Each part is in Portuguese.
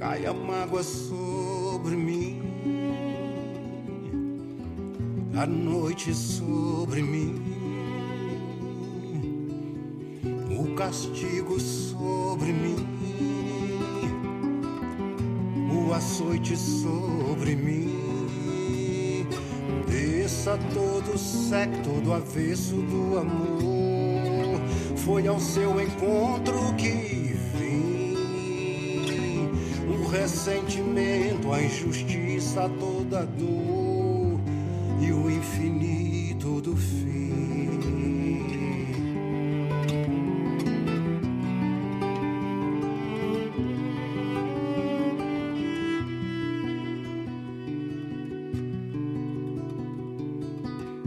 cai a mágoa sobre mim, a noite sobre mim, o castigo sobre mim, o açoite sobre mim. Desça todo o secto do avesso do amor. Foi ao seu encontro que O ressentimento, a injustiça, toda dor e o infinito do fim.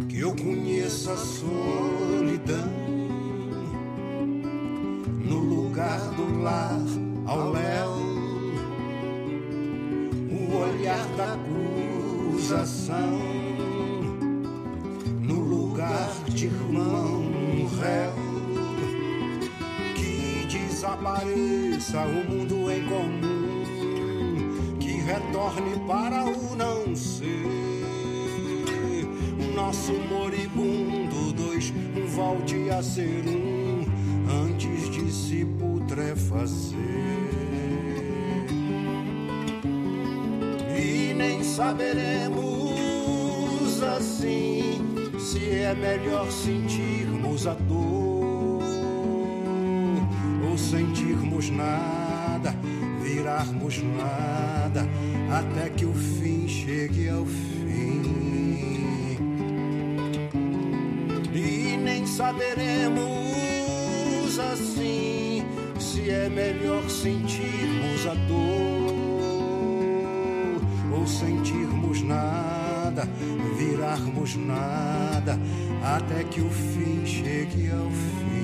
Que eu conheça a solidão no lugar do lar ao léu, acusação no lugar de irmão réu. Que desapareça o mundo em comum, que retorne para o não ser. Nosso moribundo dois, um volte a ser um antes de se putrefazer. Nem saberemos assim se é melhor sentirmos a dor ou sentirmos nada, virarmos nada até que o fim chegue ao fim. E nem saberemos assim se é melhor sentirmos a dor nada, virarmos nada até que o fim chegue ao fim.